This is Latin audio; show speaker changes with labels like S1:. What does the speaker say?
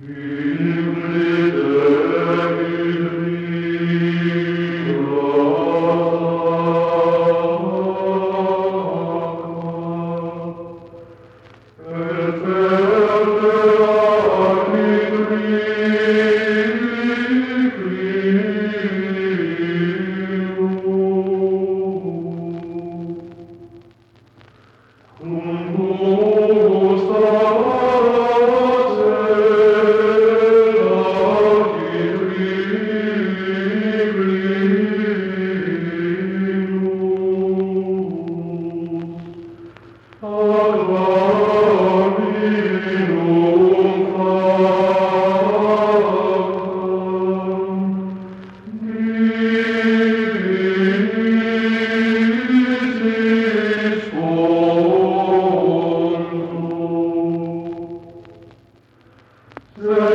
S1: Yeah. Deus